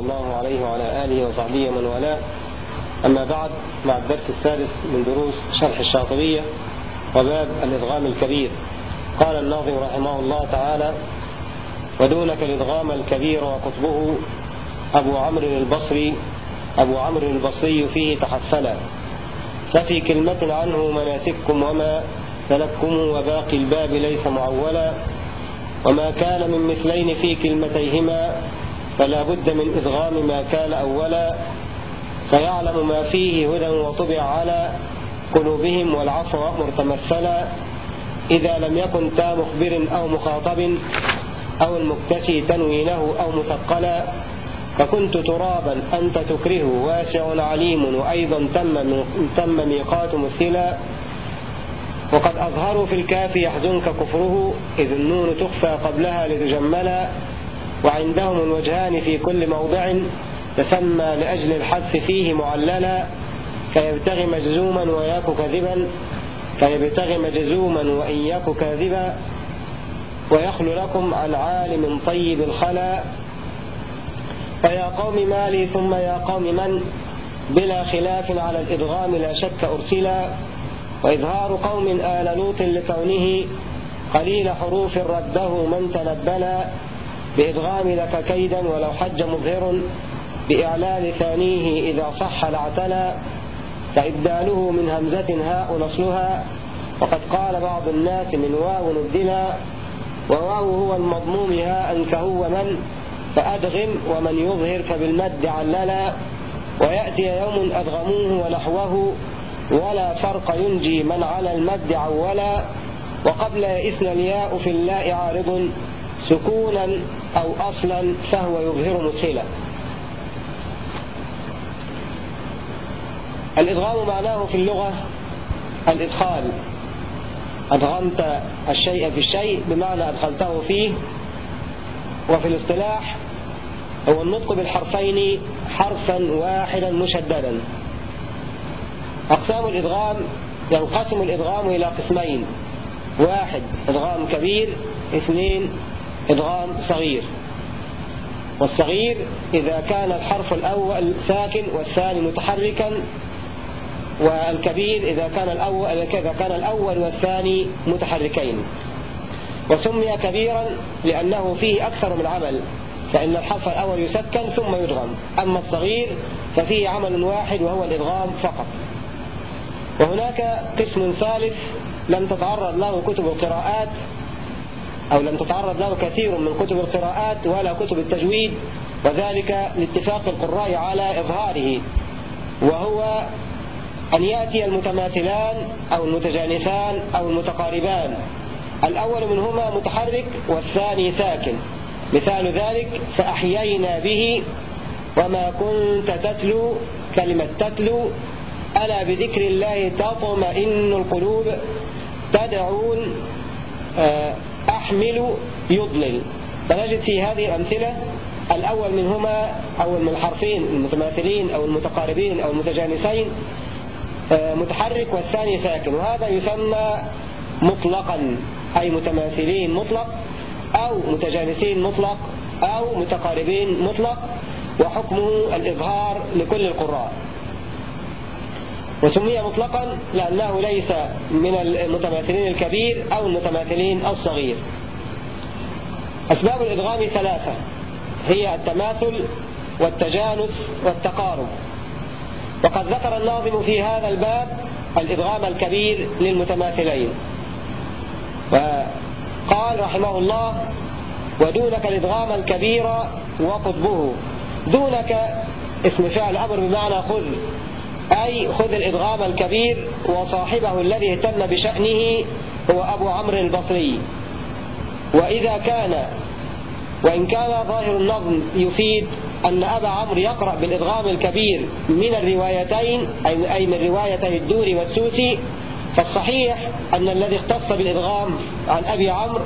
الله عليه وعلى آله وصحبه ومن والاه. أما بعد مع الدرس الثالث من دروس شرح الشاطبية وباب الإدغام الكبير. قال الناظم رحمه الله تعالى ودونك الإدغام الكبير وقطبه أبو عمرو البصري أبو عمرو البصري فيه تحفلا. ففي كلمة عنه مناسككم وما سلككم وباقي الباب ليس معولا. وما كان من مثلين في كلمتيهما فلا بد من إدغام ما كان أولا فيعلم ما فيه هدى وطبع على قلوبهم والعفو مرتمثلا إذا لم يكن تا مخبر أو مخاطب أو المكتسي تنوينه أو مثقلا فكنت ترابا أنت تكره واسع عليم وأيضا تم, تم ميقات مثلا. وقد أظهروا في الكاف يحزنك كفره إذ النون تخفى قبلها لتجملا. وعندهم الوجهان في كل موضع تسمى لأجل الحذف فيه معللا كيبتغي مجزوما وياك كذبا كيبتغي مجزوما وإن يك كاذبا ويخل لكم عن عالم طيب الخلا. فيا قوم مالي ثم يا قوم من؟ بلا خلاف على الإدغام لا شك أرسلا. وإظهار قوم آل لوط لكونه قليل حروف رده من تنبلا. بإدغام لك كيدا ولو حج مظهر بإعلان ثانية إذا صح لاعتلى فإبداله من همزة هاء نصلها. وقد قال بعض الناس من واو نبدلا وواو هو المضموم هاء كهو من؟ فأدغم ومن يظهر فبالمد عللا ويأتي يوم أدغموه ونحوه ولا فرق ينجي من على المد عولا. وقبل يئسن الياء في اللاء عارض سكونا أو أصلا فهو يظهر مسهلا الإدغام معناه في اللغة الإدخال. أدغمت الشيء في الشيء بمعنى أدخلته فيه. وفي الاصطلاح هو النطق بالحرفين حرفا واحدا مشددا. أقسام الإدغام ينقسم الإدغام إلى قسمين. واحد إدغام كبير اثنين إدغام صغير. والصغير إذا كان الحرف الأول ساكن والثاني متحركا والكبير إذا كان الأول إذا كان الأول والثاني متحركين. وسمي كبيرا لأنه فيه أكثر من عمل فإن الحرف الأول يسكن ثم يدغم أما الصغير ففيه عمل واحد وهو الإدغام فقط. وهناك قسم ثالث لم تتعرض له كتب القراءات أو لم تتعرض له كثير من كتب القراءات ولا كتب التجويد وذلك لاتفاق القراء على إظهاره. وهو أن يأتي المتماثلان أو المتجانسان أو المتقاربان. الأول منهما متحرك والثاني ساكن. مثال ذلك فأحيينا به وما كنت تتلو كلمة تتلو ألا بذكر الله تطمئن القلوب؟ تدعون آه، أحمل يضلل. فنجد في هذه الأمثلة الأول منهما أو من الحرفين المتماثلين أو المتقاربين أو المتجانسين آه، متحرك والثاني ساكن. وهذا يسمى مطلقا أي متماثلين مطلق أو متجانسين مطلق أو متقاربين مطلق وحكمه الإظهار لكل القراء. وسمي مطلقا لأنه ليس من المتماثلين الكبير أو المتماثلين الصغير. أسباب الإدغام ثلاثة. هي التماثل والتجانس والتقارب. وقد ذكر الناظم في هذا الباب الإدغام الكبير للمتماثلين. وقال رحمه الله ودونك الإدغام الكبير وقطبه. دونك اسم فعل أمر بمعنى خذ. أي خذ الإدغام الكبير وصاحبه الذي اهتم بشأنه هو أبو عمرو البصري. وإذا كان وإن كان ظاهر النظم يفيد أن أبا عمرو يقرأ بالإدغام الكبير من الروايتين أي من روايتي الدوري والسوسي فالصحيح أن الذي اختص بالإدغام عن أبي عمرو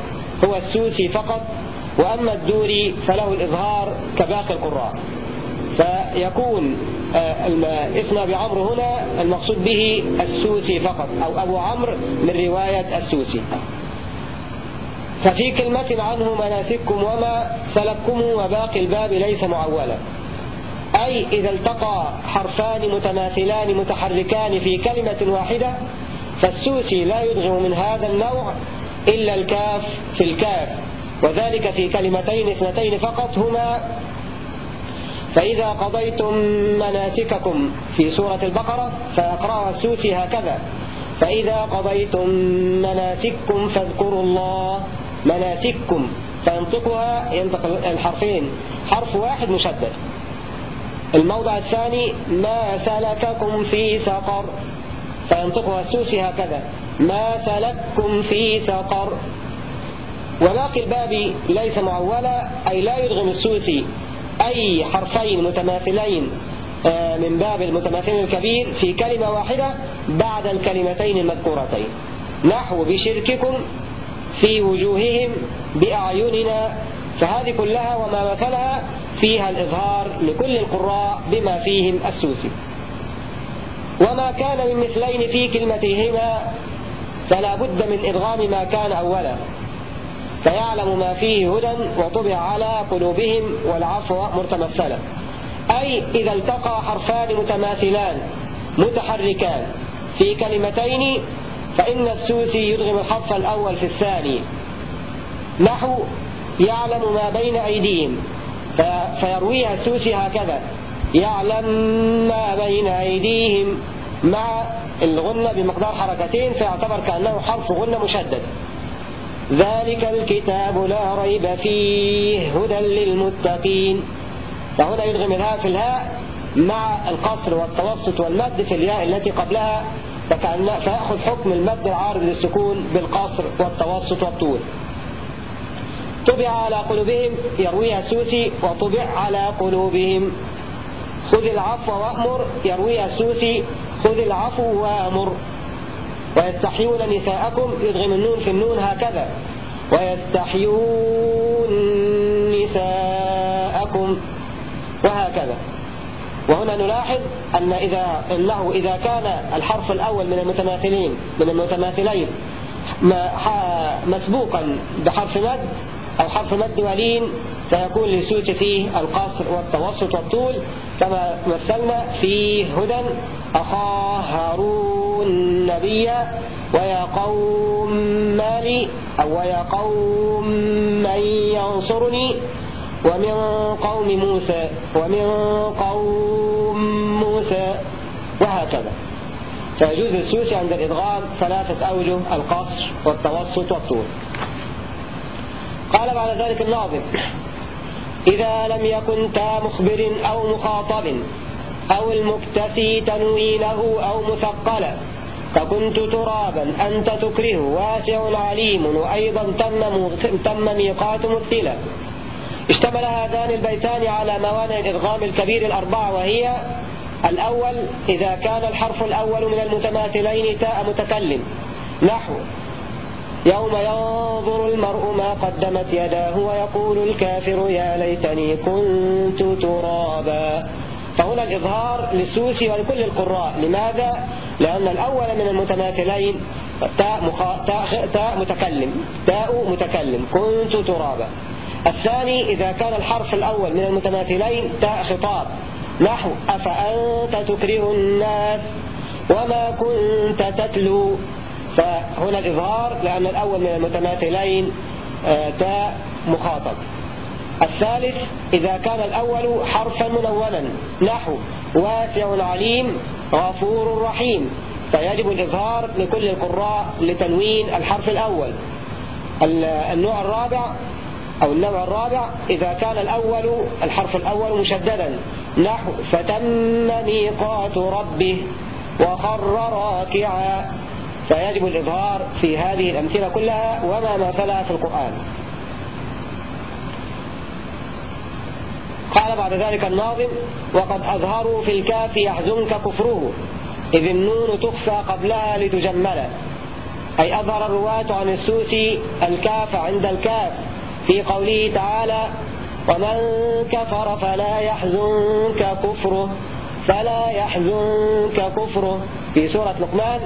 هو السوسي فقط وأما الدوري فله الإظهار كباقي القراء. فيكون اسم أبي عمرو هنا المقصود به السوسي فقط أو أبو عمرو من رواية السوسي. ففي كلمة عنه مناسككم وما سلككم وباقي الباب ليس معولا. أي إذا التقى حرفان متماثلان متحركان في كلمة واحدة فالسوسي لا يدغم من هذا النوع إلا الكاف في الكاف. وذلك في كلمتين اثنتين فقط هما فإذا قضيتم مناسككم في سورة البقرة فيقرأها السوسي هكذا. فإذا قضيتم مناسككم فاذكروا الله. مناسككم فينطقها ينطق الحرفين. حرف واحد مشدد. الموضع الثاني ما سلككم في سقر. فينطقها السوسي هكذا. ما سلككم في سقر. وباقي الباب ليس معولا أي لا يدغم السوسي. أي حرفين متماثلين آه، من باب المتماثلين الكبير في كلمة واحدة بعد الكلمتين المذكورتين. نحو بشرككم في وجوههم بأعيننا فهذه كلها وما مثلها فيها الإظهار لكل القراء بما فيهم السوسي. وما كان من مثلين في كلمتهما فلا بد من إدغام ما كان أولا. فيعلم ما فيه هدى وطبع على قلوبهم والعفو مرتمثلا. أي إذا التقى حرفان متماثلان متحركان. في كلمتين فإن السوسي يدغم الحرف الأول في الثاني. نحو يعلم ما بين أيديهم. فيرويها السوسي هكذا. يعلم ما بين أيديهم مع الغنة بمقدار حركتين فيعتبر كأنه حرف غنة مشدد. ذلك الكتاب لا ريب فيه هدى للمتقين. فهنا يدغم الهاء في الهاء مع القصر والتوسط والمد في الياء التي قبلها فيأخذ حكم المد العارض للسكون بالقصر والتوسط والطول. طبع على قلوبهم يرويها السوسي وطبع على قلوبهم. خذ العفو وأمر يرويها السوسي خذ العفو وأمر. ويستحيون نساءكم يدغم النون في النون هكذا. ويستحيون نساءكم وهكذا. وهنا نلاحظ أن إذا إنه إذا كان الحرف الأول من المتماثلين من المتماثلين مسبوقا بحرف مد أو حرف مد ولين فيكون للسوس فيه القصر والتوسط والطول كما مثلنا في هدى أخاه هارون نبيا ويا قوم مالي أو ويا قوم من ينصرني؟ ومن قوم موسى ومن قوم موسى. وهكذا. فيجوز السوسي عند الإدغام ثلاثة أوجه القصر والتوسط والطول. قال بعد ذلك الناظم إذا لم يكن تا مخبر أو مخاطب أو المكتسي تنوينه أو مثقلا فكنت ترابا أنت تكره واسع عليم وأيضا تم, تم ميقات مثلا اشتمل هذان البيتان على موانع الإدغام الكبير الأربعة وهي الأول إذا كان الحرف الأول من المتماثلين تاء متكلم. نحو يوم ينظر المرء ما قدمت يداه ويقول الكافر يا ليتني كنت ترابا. فهنا الإظهار للسوسي ولكل القراء. لماذا؟ لأن الأول من المتماثلين تاء, مخ... تاء... تاء متكلم. تاء متكلم. كنت ترابا. الثاني إذا كان الحرف الأول من المتماثلين تاء خطاب. نحو أفأنت تكره الناس؟ وما كنت تتلو؟ فهنا الإظهار لأن الأول من المتماثلين آه، تاء مخاطب. الثالث إذا كان الأول حرفا منونا نحو واسع عليم غفور رحيم. فيجب الإظهار لكل القراء لتنوين الحرف الأول. النوع الرابع أو النوع الرابع إذا كان الأول الحرف الأول مشددا. نحو فتم ميقات ربه وخر راكعا. فيجب الإظهار في هذه الأمثلة كلها وما مثلها في القرآن. قال بعد ذلك الناظم وقد أظهروا في الكاف يحزنك كفره إذ النون تخفى قبلها لتجمل. أي أظهر الرواة عن السوسي الكاف عند الكاف في قوله تعالى ومن كفر فلا يحزنك كفره فلا يحزنك كفره. في سورة لقمان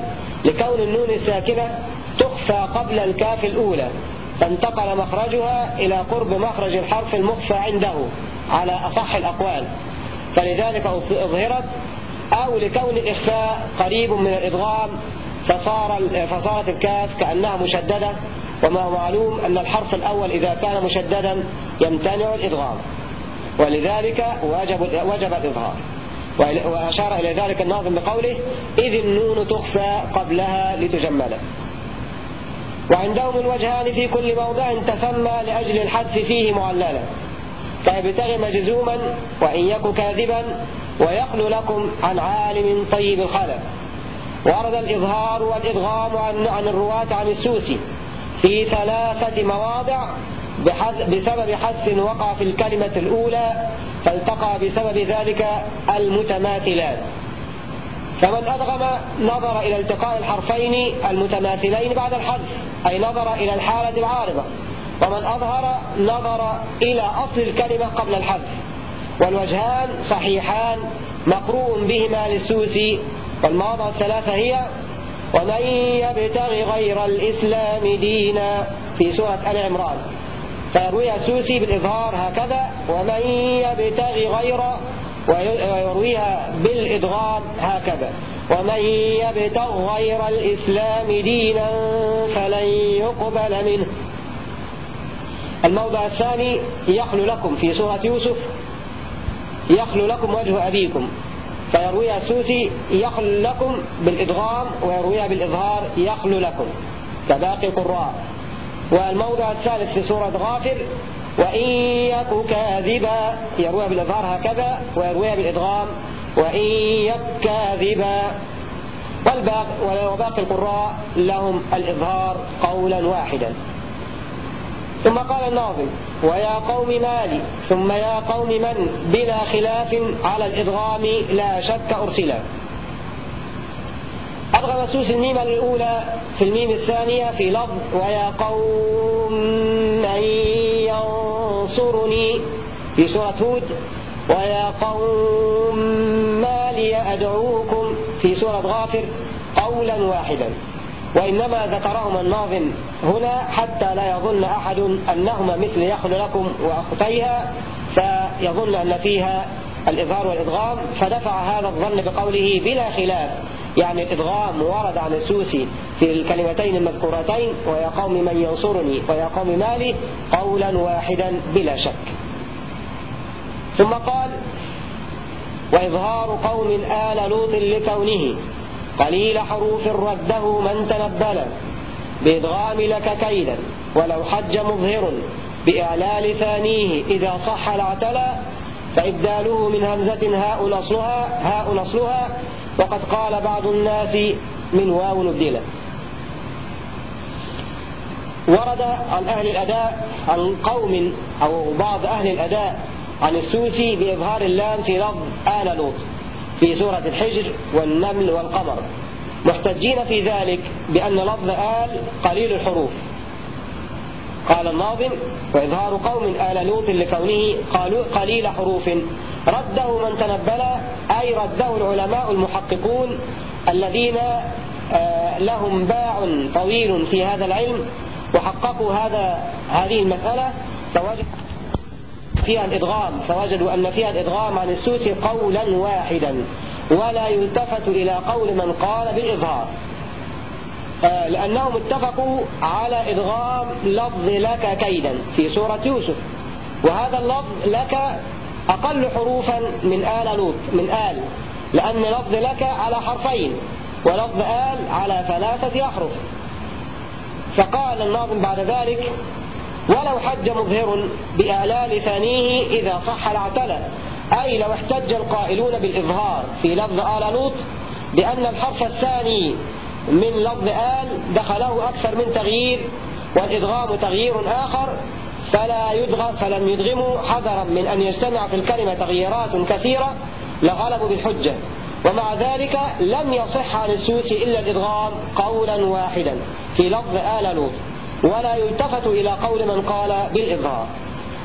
لكون النون الساكنة تخفى قبل الكاف الأولى فانتقل مخرجها إلى قرب مخرج الحرف المخفى عنده. على أصح الأقوال. فلذلك أظهرت أو لكون الإخفاء قريب من الإدغام فصار فصارت الكاف كأنها مشددة وما هو معلوم أن الحرف الأول إذا كان مشددا يمتنع الإدغام ولذلك وجب, وجب الإظهار. وأشار إلى ذلك الناظم بقوله إذ النون تخفى قبلها لتجمل. وعندهم الوجهان في كل موضع تسمى لأجل الحذف فيه معللا. فيبتغي مجزوما وإن يك كاذبا ويخل لكم عن عالم طيب الخلق. ورد الإظهار والإدغام عن, عن الرواة عن السوسي في ثلاثة مواضع بسبب حذف وقع في الكلمة الأولى فالتقى بسبب ذلك المتماثلات. فمن أدغم نظر إلى التقاء الحرفين المتماثلين بعد الحذف أي نظر إلى الحالة العارضة. ومن أظهر نظر إلى أصل الكلمة قبل الحذف والوجهان صحيحان مقروء بهما للسوسي والمواضع الثلاثة هي ومن يبتغي غير الإسلام دينا في سورة آل عمران. فيرويها السوسي بالإظهار هكذا ومن يبتغي غير ويرويها بالإدغام هكذا ومن يبتغ غير الإسلام دينا فلن يقبل منه. الموضع الثاني يخل لكم في سورة يوسف يخل لكم وجه أبيكم. فيرويها السوسي يخل لكم بالإدغام ويرويها بالإظهار يخل لكم كباقي القراء والموضع الثالث في سورة غافر وإن يك كاذبا يرويها بالإظهار هكذا ويرويها بالإدغام وإن يك كاذبا. وباقي القراء لهم الإظهار قولا واحدا. ثم قال الناظم ويا قوم مالي ثم يا قوم من؟ بلا خلاف على الإدغام لا شك أرسلا. أدغم سوس الميم الأولى في الميم الثانية في لفظ ويا قوم من ينصرني في سورة هود ويا قوم ما لي أدعوكم في سورة غافر قولا واحدا. وإنما ذكرهما الناظم هنا حتى لا يظن أحد أنهما مثل يخل لكم وأختيها فيظن أن فيها الإظهار والإدغام فدفع هذا الظن بقوله بلا خلاف. يعني الإدغام ورد عن السوسي في الكلمتين المذكورتين ويا قوم من ينصرني ويا قوم مالي قولا واحدا بلا شك. ثم قال وإظهار قوم آل لوط لكونه قليل حروف رده من تنبل. بإدغام لك كيدا ولو حج مظهر بإعلال ثانية إذا صح الاعتلى فإبداله من همزة هاء أصلها هاء أصلها وقد قال بعض الناس من واو نبدلة ورد عن أهل الأداء عن قوم أو بعض أهل الأداء عن السوسي بإظهار اللام في لفظ آل لوط. في سورة الحجر والنمل والقمر. محتجين في ذلك بأن لفظ آل قليل الحروف. قال الناظم وإظهار قوم آل لوط لكونه قليل حروف. رده من تنبل أي رده العلماء المحققون الذين آه، لهم باع طويل في هذا العلم وحققوا هذا هذه المسألة. فوجد فيها الإدغام فوجدوا أن فيها الإدغام عن السوسي قولا واحدا ولا يلتفت إلى قول من قال بالإظهار. آه، لأنهم اتفقوا على إدغام لفظ لك كيدا في سورة يوسف. وهذا اللفظ لك أقل حروفا من آل لوط من آل لأن لفظ لك على حرفين ولفظ آل على ثلاثة أحرف. فقال الناظم بعد ذلك ولو حج مظهر بآلال ثانية إذا صح الاعتلى أي لو احتج القائلون بالإظهار في لفظ آل لوط بأن الحرف الثاني من لفظ آل دخله أكثر من تغيير والإدغام تغيير آخر فلا يدغم فلم يدغموا حذرا من أن يجتمع في الكلمة تغييرات كثيرة لغلبوا بالحجة. ومع ذلك لم يصح عن السوسي إلا الإدغام قولا واحدا في لفظ آل لوط. ولا يلتفت إلى قول من قال بالإظهار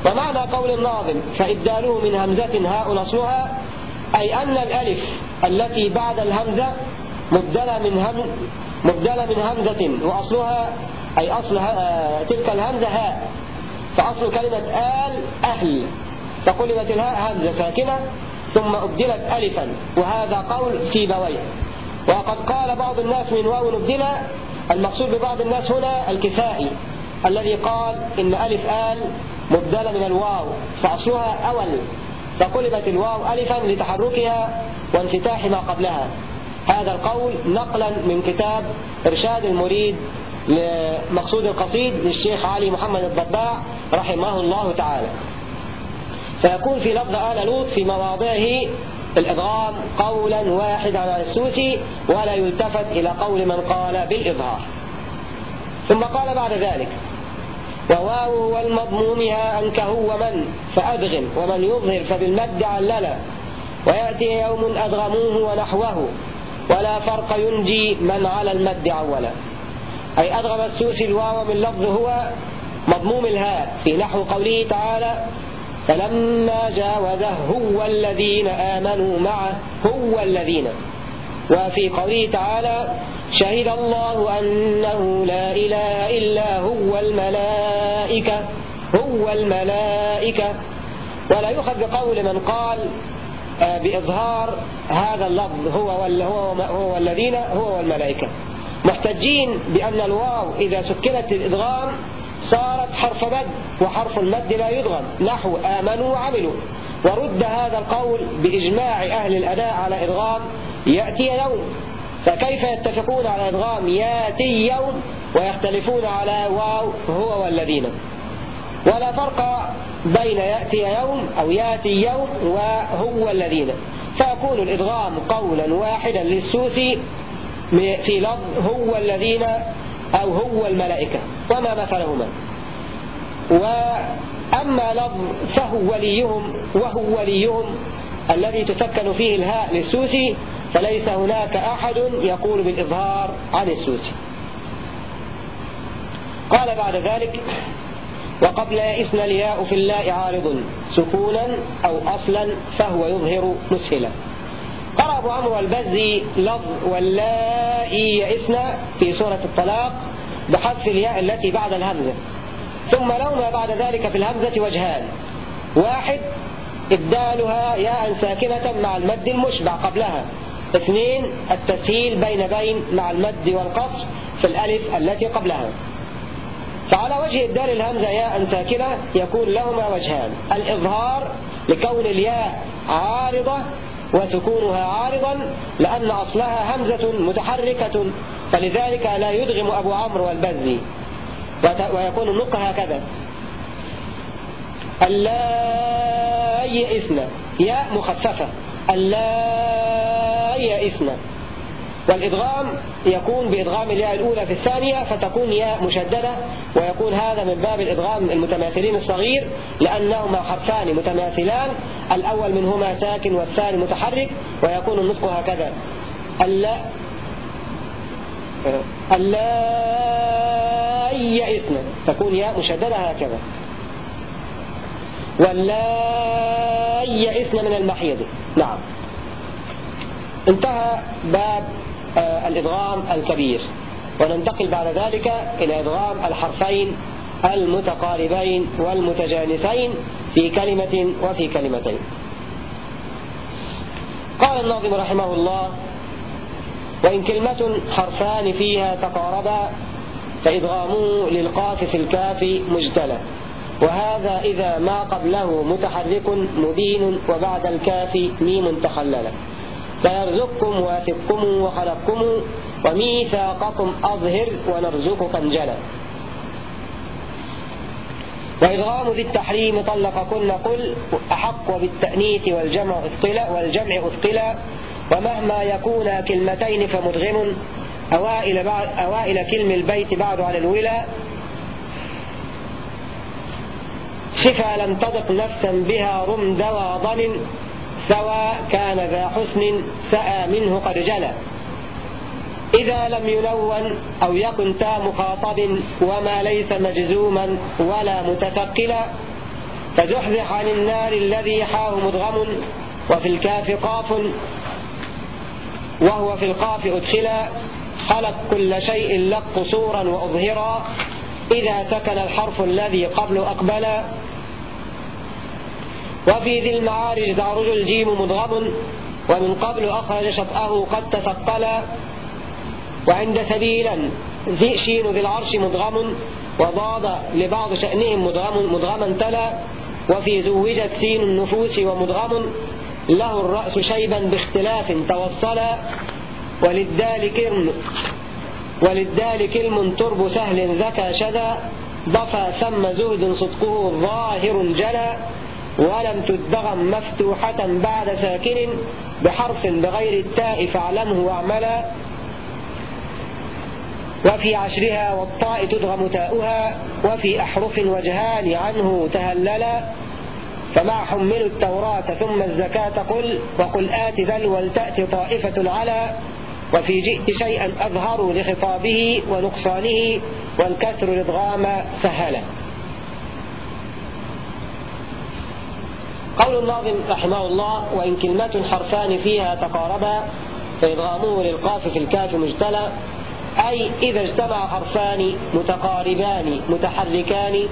ومعنى قول الناظم فإبداله من همزة هاء نصلها أي أن الألف التي بعد الهمزة مبدلة من هم مبدلة من همزة وأصلها أي أصل تلك الهمزة هاء فأصل كلمة آل أهل. فقلبت الهاء همزة ساكنة ثم أبدلت ألفا. وهذا قول سيبويه. وقد قال بعض الناس من واو نبدل المقصود ببعض الناس هنا الكسائي الذي قال إن ألف آل مبدلة من الواو فأصلها أول فقلبت الواو ألفا لتحركها وانفتاح ما قبلها. هذا القول نقلا من كتاب إرشاد المريد لمقصود القصيد للشيخ علي محمد الضباع رحمه الله تعالى. فيكون في لفظ آل لوط في مواضعه الإضغام قولا واحدا على السوسي ولا يلتفت إلى قول من قال بالإظهار. ثم قال بعد ذلك وواو والمضمومها أنكه ومن فأدغم ومن يظهر فبالمد عللا ويأتي يوم أدغموه ونحوه ولا فرق ينجي من على المد عولا. أي أدغم السوسي الواو من لفظ هو مضموم الهاء في نحو قوله تعالى فلما جاوزه هو الذين آمنوا معه هو الذين. وفي قوله تعالى شهد الله أنه لا إله إلا هو الملائكة هو الملائكة. ولا يؤخذ بقول من قال آه، بإظهار هذا اللفظ هو هو هو والذين هو والملائكة. محتجين بأن الواو إذا سكنت الإدغام صارت حرف مد وحرف المد لا يدغم نحو آمنوا وعملوا. ورد هذا القول بإجماع أهل الأداء على إدغام يأتي يوم. فكيف يتفقون على إدغام يأتي يوم ويختلفون على واو هو والذين؟ ولا فرق بين يأتي يوم أو يأتي يوم وهو الذين فيكون الإدغام قولا واحدا للسوسي في لفظ هو الذين أو هو الملائكة. وما مثلهما. وأما لفظ فهو وليهم وهو وليهم الذي تسكن فيه الهاء للسوسي فليس هناك أحد يقول بالإظهار عن السوسي. قال بعد ذلك وقبل يئسن الياء في اللاء عارض سكونا أو أصلا فهو يظهر مسهلا. قرأ أبو عمرو البزي لفظ واللائي يئسن في سورة الطلاق بحذف الياء التي بعد الهمزة. ثم لهما بعد ذلك في الهمزة وجهان. واحد إبدالها ياء ساكنة مع المد المشبع قبلها. اثنين التسهيل بين بين مع المد والقصر في الألف التي قبلها. فعلى وجه إبدال الهمزة ياء ساكنة يكون لهما وجهان. الإظهار لكون الياء عارضة وسكونها عارضا لأن أصلها همزة متحركة فلذلك لا يدغم أبو عمرو والبزي ويكون النطق هكذا. اللا يئسن ياء مخففة. اللا يئسن والإدغام يكون بإدغام الياء الأولى في الثانية فتكون ياء مشددة. ويكون هذا من باب الإدغام المتماثلين الصغير لأنهما حرفان متماثلان. الأول منهما ساكن والثاني متحرك ويكون النطق هكذا. اللا اللا يئسن تكون ياء مشددة هكذا. واللا يئسن من المحيض. نعم. انتهى باب آه، الإدغام الكبير. وننتقل بعد ذلك إلى إدغام الحرفين المتقاربين والمتجانسين. في كلمة وفي كلمتين. قال الناظم رحمه الله وإن كلمة حرفان فيها تقاربا فإدغامه للقاف في الكاف مجتلى وهذا إذا ما قبله متحرك مبين وبعد الكاف ميم تخللا فيرزقكم واثقكم وخلقكم وميثاقكم أظهر ونرزقك انجلا وإدغام ذي التحريم طلق كل قل أحق بالتأنيث والجمع أثقلا والجمع أثقلا ومهما يكون كلمتين فمدغم. أوائل, بعد أوائل كلم البيت بعد على الولا. شفا لم تضق نفسا بها رم دوا ضن سواء كان ذا حسن سأى منه قد جلى إذا لم يلون أو يكن تا مخاطب وما ليس مجزوما ولا متثقلا فزحزح عن النار الذي حاه مدغم وفي الكاف قاف وهو في القاف أدخلا خلق كل شيء لق قصورا وأظهرا إذا سكن الحرف الذي قبل أقبلا وفي ذي المعارج تعرج الجيم مدغم ومن قبل أخرج شطأه قد تثقل وعند سبيلا ذي شين ذي العرش مدغم وضاد لبعض شأنهم مدغم مدغما تلا وفي زوجت سين النفوس ومدغم له الرأس شيبا باختلاف توصلا. وللدال كرم وللدال كلم ترب سهل ذكى شذا. ضفى ثم زهد صدقه ظاهر جلا. ولم تدغم مفتوحة بعد ساكن بحرف بغير التاء فاعلمه وأعملا. وفي عشرها والطاء تدغم تاؤها وفي أحرف وجهان عنه تهللا فما حملوا التوراة ثم الزكاة قل وقل آت ذل ولتأت طائفة العلا وفي جئت شيئا أظهر لخطابه ونقصانه والكسر الادغام سهلا قول الناظم رحمه الله وإن كلمة حرفان فيها تقاربا فإدغامه للقاف في الكاف مجتلى. أي إذا اجتمع حرفان متقاربان متحركان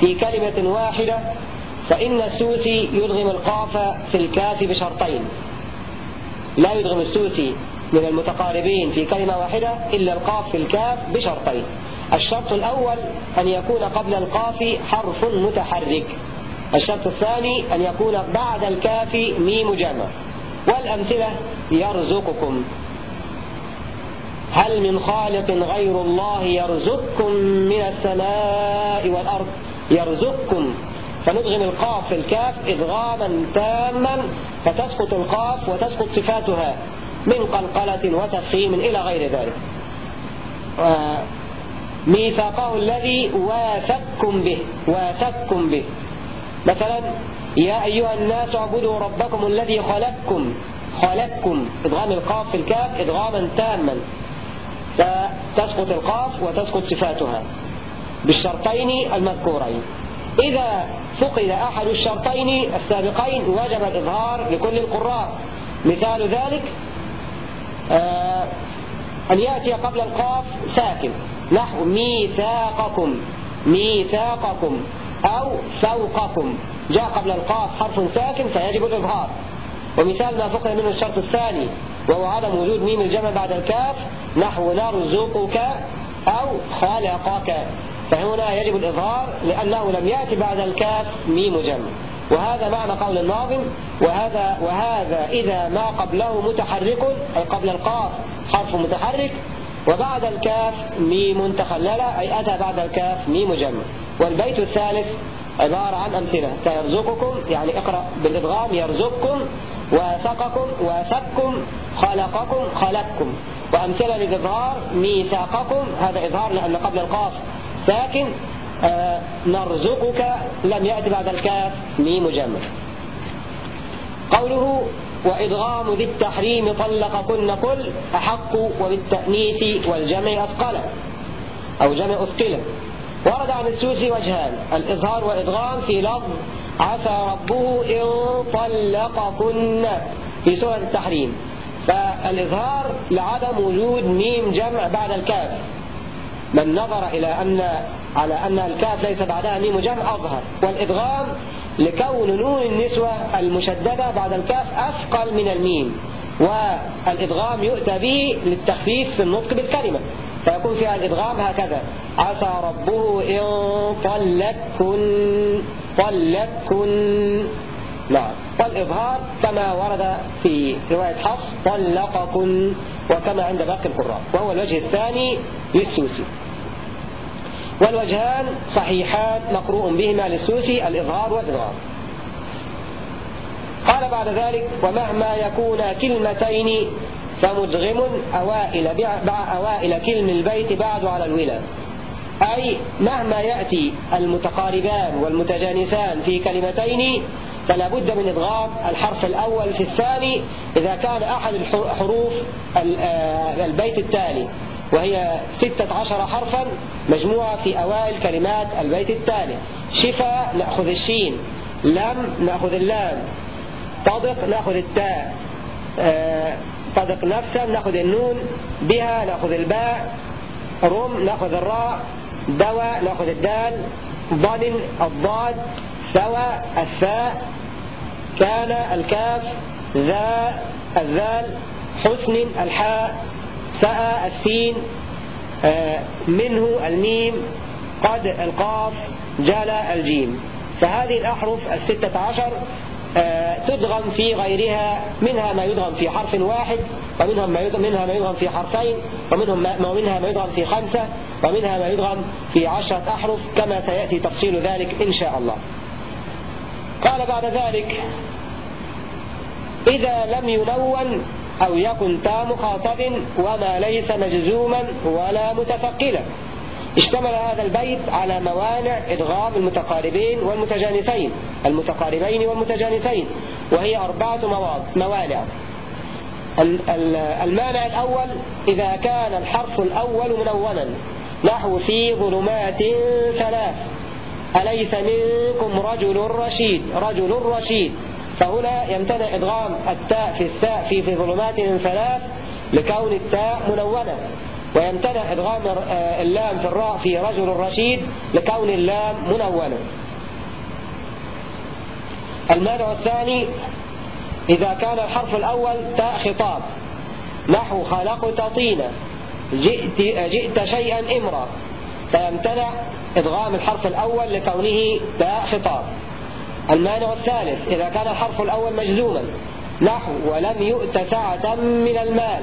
في كلمة واحدة فإن السوسي يدغم القاف في الكاف بشرطين. لا يدغم السوسي من المتقاربين في كلمة واحدة إلا القاف في الكاف بشرطين. الشرط الأول أن يكون قبل القاف حرف متحرك. الشرط الثاني أن يكون بعد الكاف ميم جمع والأمثلة يرزقكم. هل من خالق غير الله يرزقكم من السماء والأرض؟ يرزقكم. فندغم القاف في الكاف إدغاما تاما فتسقط القاف وتسقط صفاتها من قلقلة وتفخيم إلى غير ذلك. ميثاقه الذي واثقكم به واثقكم به. مثلا يا أيها الناس اعبدوا ربكم الذي خلقكم خلقكم. إدغام القاف في الكاف إدغاما تاما. فتسقط القاف وتسقط صفاتها بالشرطين المذكورين. إذا فقد أحد الشرطين السابقين وجب الإظهار لكل القراء. مثال ذلك آه أن يأتي قبل القاف ساكن. نحو ميثاقكم ميثاقكم أو فوقكم. جاء قبل القاف حرف ساكن فيجب الإظهار. ومثال ما فقد منه الشرط الثاني وهو عدم وجود ميم الجمع بعد الكاف نحو نرزقك أو خلقك فهنا يجب الإظهار لأنه لم يأتي بعد الكاف ميم جمع. وهذا معنى قول الناظم وهذا, وهذا إذا ما قبله متحرك أي قبل القاف حرف متحرك وبعد الكاف ميم تخللة أي أتى بعد الكاف ميم جمع. والبيت الثالث عبارة عن أمثلة. فيرزقكم يعني اقرأ بالإدغام يرزقكم واثقكم واثقكم خلقكم خلقكم. وأمثلة للإظهار ميثاقكم. هذا إظهار لأن قبل القاف ساكن. آه نرزقك لم يأتي بعد الكاف. ميم جمع. قوله وإدغام ذي التحريم طلق كن قل أحق وبالتأنيث والجمع أثقل أو جمع أثقل. ورد عن السوسي وجهان الإظهار وإدغام في لفظ عسى ربه إن طلقكن في سورة التحريم. فالإظهار لعدم وجود ميم جمع بعد الكاف. من نظر إلى أن على أن الكاف ليس بعدها ميم جمع أظهر. والإدغام لكون نون النسوة المشددة بعد الكاف أثقل من الميم. والإدغام يؤتى به للتخفيف في النطق بالكلمة. فيكون فيها الإدغام هكذا. عسى ربه إن طلقكن طلقكن نعم والإظهار كما ورد في رواية حفص طلقكن وكما عند باقي القراء. وهو الوجه الثاني للسوسي. والوجهان صحيحان مقروء بهما للسوسي الإظهار والإظهار قال بعد ذلك ومهما يكون كلمتين فمدغم أوائل, أوائل كلم البيت بعد على الولا أي مهما يأتي المتقاربان والمتجانسان في كلمتين فلا بد من إضغام الحرف الأول في الثاني إذا كان أحد الحروف آه، البيت التالي وهي ستة عشر حرفا مجموعة في أوائل كلمات البيت التالي. شفاء نأخذ الشين لم نأخذ اللام طدق نأخذ التاء طدق نفسا نأخذ النون بها نأخذ الباء رم نأخذ الراء دواء نأخذ الدال ضن الضاد سوى الثاء كان الكاف ذا الذال حسن الحاء سأ السين آه، منه الميم قد القاف جال الجيم. فهذه الأحرف الستة عشر تدغم في غيرها منها ما يدغم في حرف واحد ومنها ما يدغم, منها ما يدغم في حرفين ومنهم ما ومنها ما يدغم في خمسة ومنها ما يدغم في عشرة أحرف كما سيأتي تفصيل ذلك إن شاء الله. قال بعد ذلك إذا لم ينون أو يكن تا مخاطب وما ليس مجزوما ولا متفقلا. اشتمل هذا البيت على موانع إدغام المتقاربين والمتجانسين. المتقاربين والمتجانسين. وهي أربعة موانع. المانع الأول إذا كان الحرف الأول منونا. نحو في ظلمات ثلاث. أليس منكم رجل رشيد؟ رجل رشيد. فهنا يمتنع إدغام التاء في الثاء في, في ظلمات ثلاث لكون التاء منونة. ويمتنع إدغام آه، اللام في الراء في رجل رشيد لكون اللام منونة المانع الثاني إذا كان الحرف الأول تاء خطاب. نحو خلقت طينا. جئت, جئت شيئا إمرا. فيمتنع إدغام الحرف الأول لكونه تاء خطاب. المانع الثالث إذا كان الحرف الأول مجزوما. نحو ولم يؤت سعة من المال.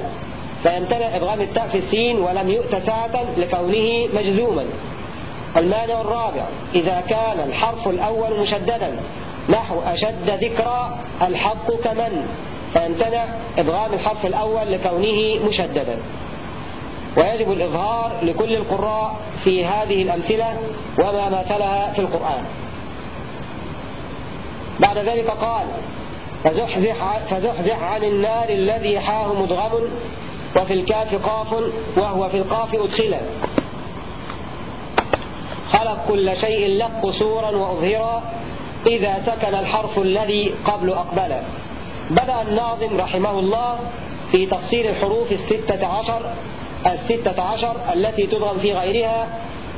فيمتنع إدغام التاء في السين ولم يؤت سعة لكونه مجزوما. المانع الرابع إذا كان الحرف الأول مشددا نحو أشد ذكرى الحق كمن؟ فيمتنع إدغام الحرف الأول لكونه مشددا. ويجب الإظهار لكل القراء في هذه الأمثلة وما مثلها في القرآن. بعد ذلك قال فزحزح, فزحزح عن النار الذي حاه مدغم وفي الكاف قاف وهو في القاف أدخلا خلق كل شيء لك قصورا وأظهرا إذا سكن الحرف الذي قبل أقبل. بدأ الناظم رحمه الله في تفسير الحروف الستة عشر الستة عشر التي تضغم في غيرها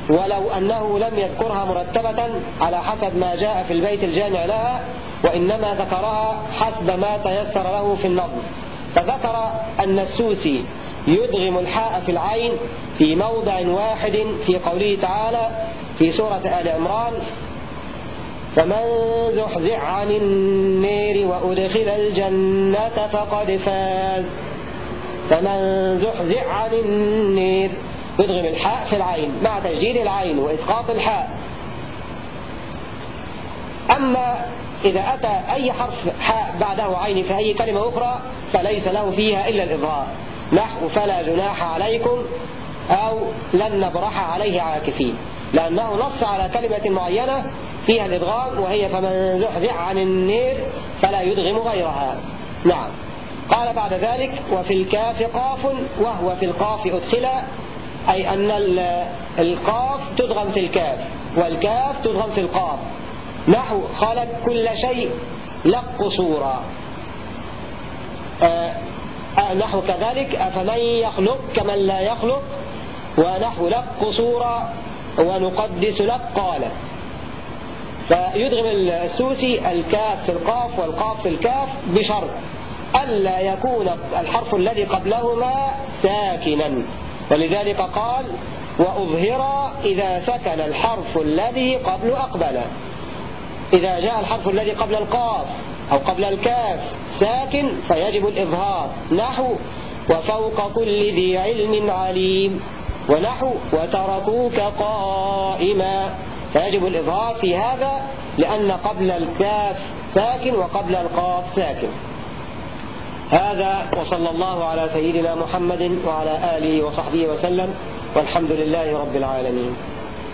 ولو أنه لم يذكرها مرتبة على حسب ما جاء في البيت الجامع لها وإنما ذكرها حسب ما تيسر له في النظم. فذكر أن السوسي يدغم الحاء في العين في موضع واحد في قوله تعالى في سورة آل عمران فمن زحزع عن النير وأدخل الجنة فقد فاز. فمن زحزع عن النير يدغم الحاء في العين مع تجديد العين وإسقاط الحاء. أما إذا أتى أي حرف حاء بعده عين في أي كلمة أخرى فليس له فيها إلا الإظهار. نحو فلا جناح عليكم أو لن نبرح عليه عاكفين. لأنه نص على كلمة معينة فيها الإدغام وهي فمن زحزح عن النير فلا يدغم غيرها. نعم. قال بعد ذلك وفي الكاف قاف وهو في القاف أدخل أي أن القاف تدغم في الكاف والكاف تدغم في القاف. نحو خلق كل شيء لق قصورا آه آه نحو كذلك أفمن يخلق كمن لا يخلق؟ ونحو لق قصورا ونقدس لك قال. فيدغم السوسي الكاف في القاف والقاف في الكاف بشرط ألا يكون الحرف الذي قبلهما ساكنا. ولذلك قال وأظهر إذا سكن الحرف الذي قبل أقبل. إذا جاء الحرف الذي قبل القاف أو قبل الكاف ساكن فيجب الإظهار. نحو وفوق كل ذي علم عليم. ونحو وتركوك قائما. فيجب الإظهار في هذا لأن قبل الكاف ساكن وقبل القاف ساكن. هذا وصلى الله على سيدنا محمد وعلى آله وصحبه وسلم. والحمد لله رب العالمين.